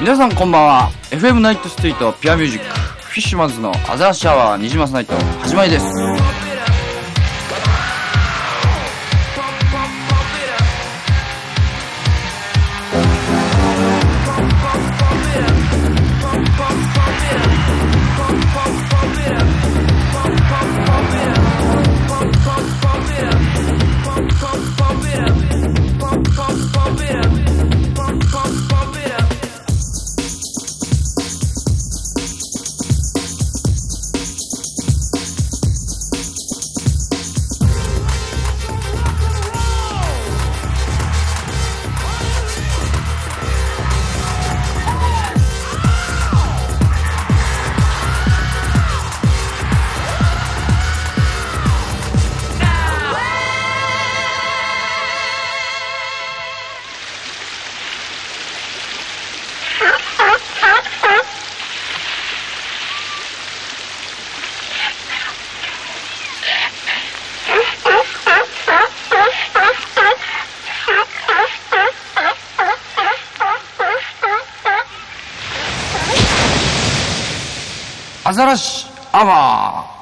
皆さんこんばんは。FM ナイトストリートピアミュージックフィッシュマンズのアザラシアワーニジマスナイト始まりです。アザラシアワー。